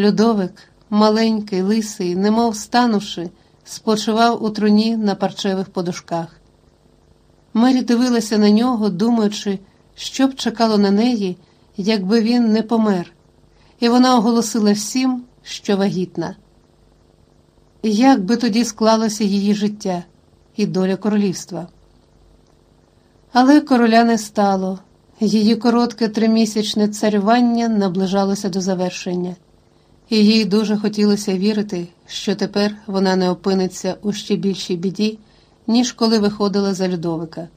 Людовик, маленький, лисий, немов станувши, спочивав у труні на парчевих подушках. Мері дивилася на нього, думаючи, що б чекало на неї, якби він не помер, і вона оголосила всім, що вагітна. Як би тоді склалося її життя і доля королівства? Але короля не стало, її коротке тримісячне царювання наближалося до завершення, і їй дуже хотілося вірити, що тепер вона не опиниться у ще більшій біді, ніж коли виходила за Людовика.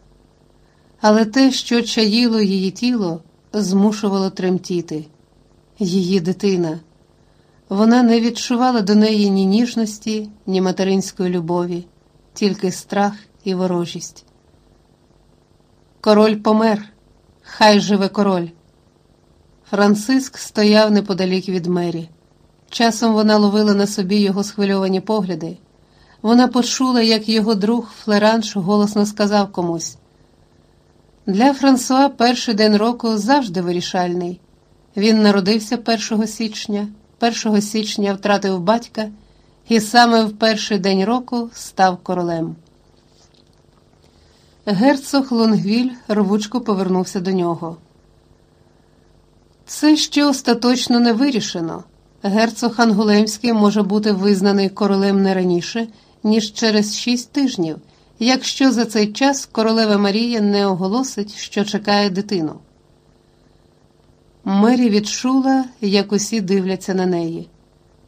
Але те, що чаїло її тіло, змушувало тремтіти її дитина. Вона не відчувала до неї ні ніжності, ні материнської любові, тільки страх і ворожість. Король помер, хай живе король. Франциск стояв неподалік від мері. Часом вона ловила на собі його схвильовані погляди. Вона почула, як його друг Флеранш голосно сказав комусь: для Франсуа перший день року завжди вирішальний. Він народився 1 січня, 1 січня втратив батька і саме в перший день року став королем. Герцог Лонгвіль рвучко повернувся до нього. Це ще остаточно не вирішено. Герцог Ангулемський може бути визнаний королем не раніше, ніж через шість тижнів, якщо за цей час королева Марія не оголосить, що чекає дитину. Мері відчула, як усі дивляться на неї.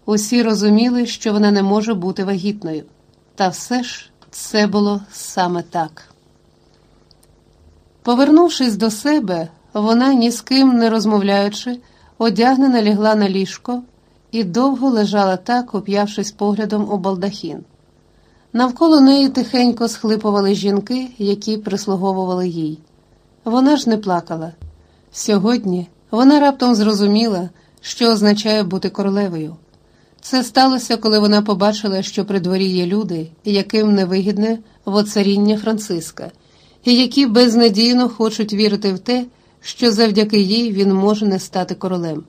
Усі розуміли, що вона не може бути вагітною, та все ж це було саме так. Повернувшись до себе, вона ні з ким не розмовляючи, одягнена лягла на ліжко і довго лежала так, оп'явшись поглядом у балдахін. Навколо неї тихенько схлипували жінки, які прислуговували їй. Вона ж не плакала. Сьогодні вона раптом зрозуміла, що означає бути королевою. Це сталося, коли вона побачила, що при дворі є люди, яким невигідне воцаріння Франциска, і які безнадійно хочуть вірити в те, що завдяки їй він може не стати королем.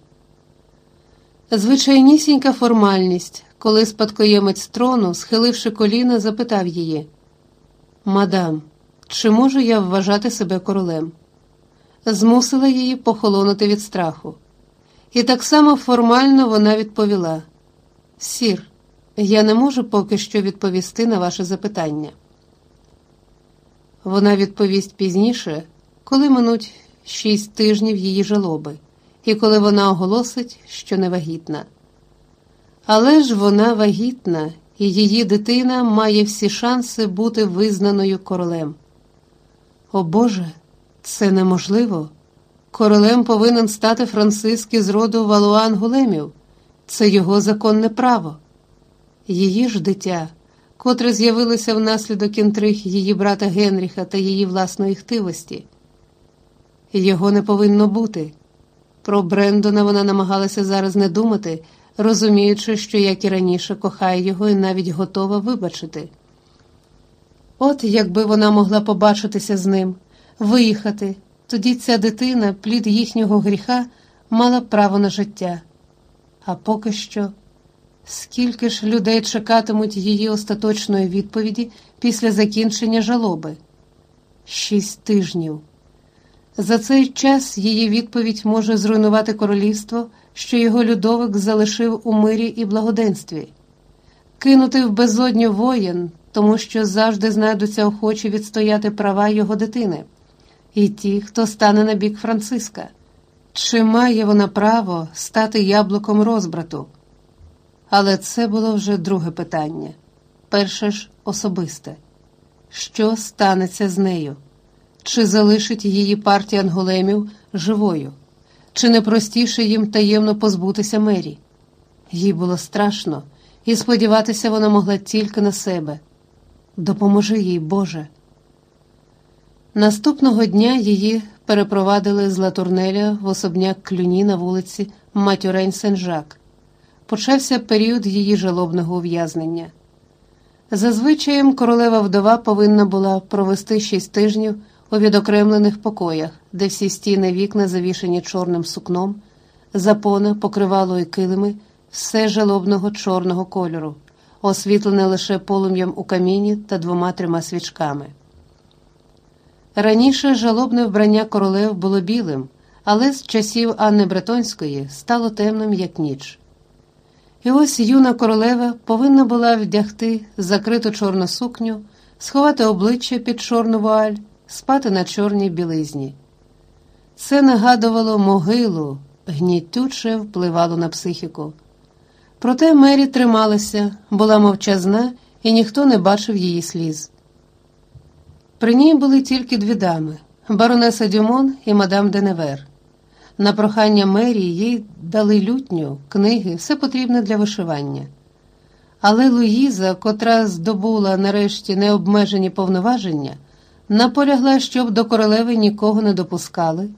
Звичайнісінька формальність, коли спадкоємець трону, схиливши коліна, запитав її: Мадам, чи можу я вважати себе королем? Змусила її похолонути від страху. І так само формально вона відповіла: Сір, я не можу поки що відповісти на ваше запитання. Вона відповість пізніше, коли минуть шість тижнів її жалоби, і коли вона оголосить, що не вагітна. Але ж вона вагітна, і її дитина має всі шанси бути визнаною королем. О Боже, це неможливо. Королем повинен стати Франциск із роду Валуан Гулемів. Це його законне право. Її ж дитя, котре з'явилося внаслідок інтриг її брата Генріха та її власної хтивості. Його не повинно бути. Про Брендона вона намагалася зараз не думати розуміючи, що, як і раніше, кохає його і навіть готова вибачити. От якби вона могла побачитися з ним, виїхати, тоді ця дитина, плід їхнього гріха, мала право на життя. А поки що, скільки ж людей чекатимуть її остаточної відповіді після закінчення жалоби? Шість тижнів. За цей час її відповідь може зруйнувати королівство що його Людовик залишив у мирі і благоденстві, кинути в безодню воїн, тому що завжди знайдуться охочі відстояти права його дитини, і ті, хто стане на бік Франциска. Чи має вона право стати яблуком розбрату? Але це було вже друге питання перше ж особисте що станеться з нею? Чи залишить її партія анголемів живою? чи не простіше їм таємно позбутися мері. Їй було страшно, і сподіватися вона могла тільки на себе. Допоможи їй, Боже. Наступного дня її перепровадили з Латурнеля в особняк клюні на вулиці Матюрень Сен-Жак. Почався період її жалобного ув'язнення. Зазвичаєм королева вдова повинна була провести шість тижнів у відокремлених покоях, де всі стіни вікна завішені чорним сукном, запона, покривало і килими, все жалобного чорного кольору, освітлене лише полум'ям у каміні та двома трьома свічками. Раніше жалобне вбрання королев було білим, але з часів Анни Бретонської стало темним, як ніч. І ось юна королева повинна була вдягти закриту чорну сукню, сховати обличчя під чорну вуаль, спати на чорній білизні. Це нагадувало могилу, гнітюче впливало на психіку. Проте Мері трималася, була мовчазна, і ніхто не бачив її сліз. При ній були тільки дві дами баронеса Дюмон і мадам Деневер. На прохання Мері їй дали лютню, книги, все потрібне для вишивання. Але Луїза, котра здобула нарешті необмежені повноваження, наполягла, щоб до королеви нікого не допускали,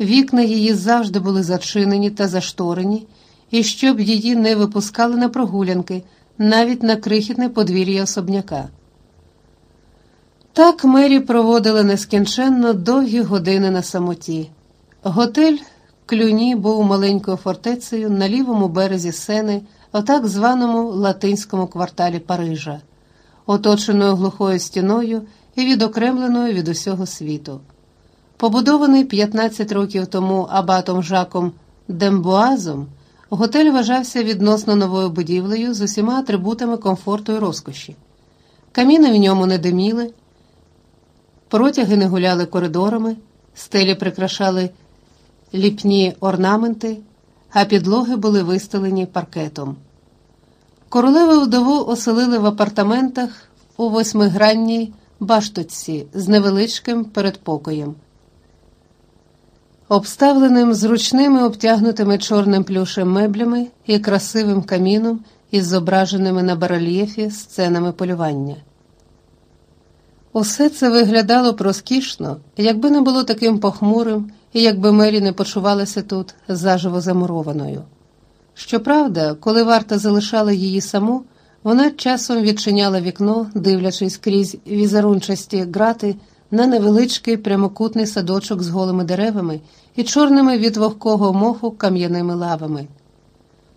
вікна її завжди були зачинені та зашторені, і щоб її не випускали на прогулянки, навіть на крихітне подвір'я особняка. Так Мері проводила нескінченно довгі години на самоті. Готель Клюні був маленькою фортецею на лівому березі Сени, у так званому латинському кварталі Парижа, оточеною глухою стіною і відокремленою від усього світу. Побудований 15 років тому абатом Жаком Дембуазом, готель вважався відносно новою будівлею з усіма атрибутами комфорту і розкоші. Каміни в ньому не диміли, протяги не гуляли коридорами, стелі прикрашали ліпні орнаменти, а підлоги були вистелені паркетом. Королеву вдову оселили в апартаментах у восьмигранній баштоці з невеличким передпокоєм, обставленим зручними обтягнутими чорним плюшем меблями і красивим каміном із зображеними на барельєфі сценами полювання. Усе це виглядало розкішно, якби не було таким похмурим і якби Мері не почувалася тут заживо замурованою. Щоправда, коли варта залишала її саму, вона часом відчиняла вікно, дивлячись крізь візерунчасті грати на невеличкий прямокутний садочок з голими деревами і чорними від вогкого моху кам'яними лавами.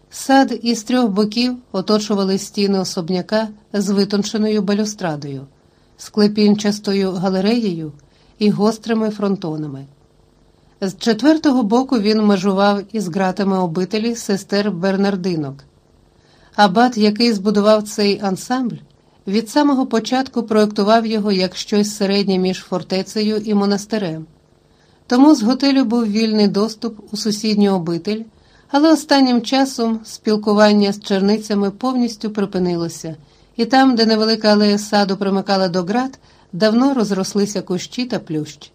Сад із трьох боків оточували стіни особняка з витонченою балюстрадою, склепінчастою галереєю і гострими фронтонами. З четвертого боку він межував із ґратами обителі сестер Бернардинок. Абат, який збудував цей ансамбль, від самого початку проєктував його як щось середнє між фортецею і монастирем. Тому з готелю був вільний доступ у сусідню обитель, але останнім часом спілкування з черницями повністю припинилося, і там, де невелика алея саду примикала до град, давно розрослися кущі та плющ.